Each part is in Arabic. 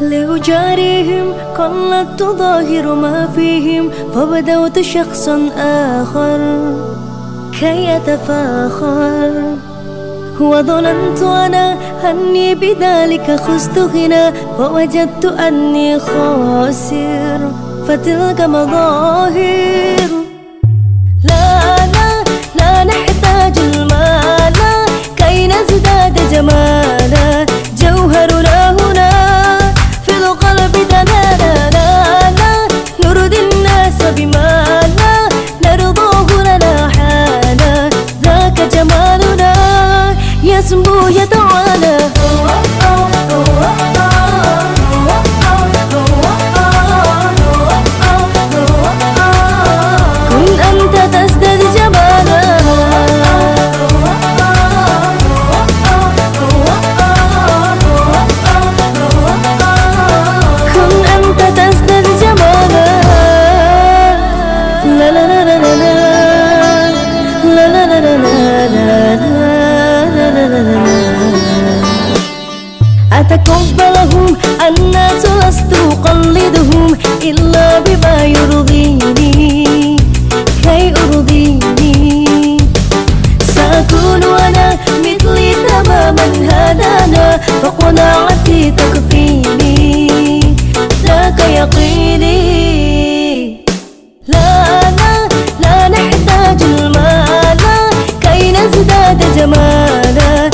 لأجاريهم قلت ظاهر ما فيهم فبدوت شخصا آخر كي أتفاخر وظننت أنا أني بذلك خست غنى فوجدت أني خاسر فتلك مظاهر. لا لا لا نحتاج 从不言道。أتقبلهم الناس لست أقلدهم إلا بما يرضيني. كي أرضيني. سأكون أنا مثلي تماما هدانا فقناعتي تكفيني. ذاك يقيني. لا لا لا نحتاج المال. كي نزداد جمالا.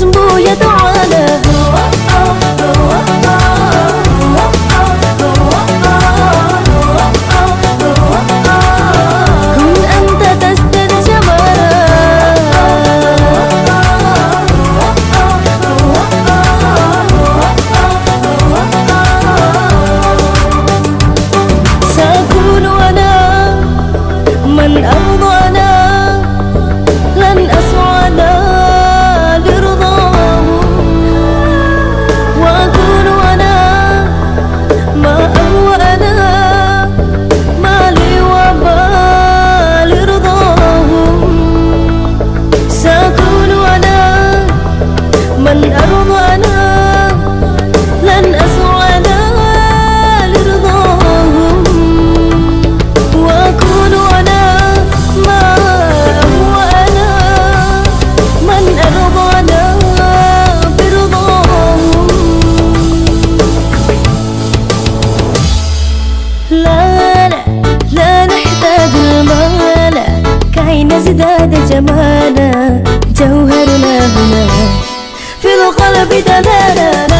يسمو يتعالى كن كي نزداد جمالا جوهرنا هنا. في القلب دلالا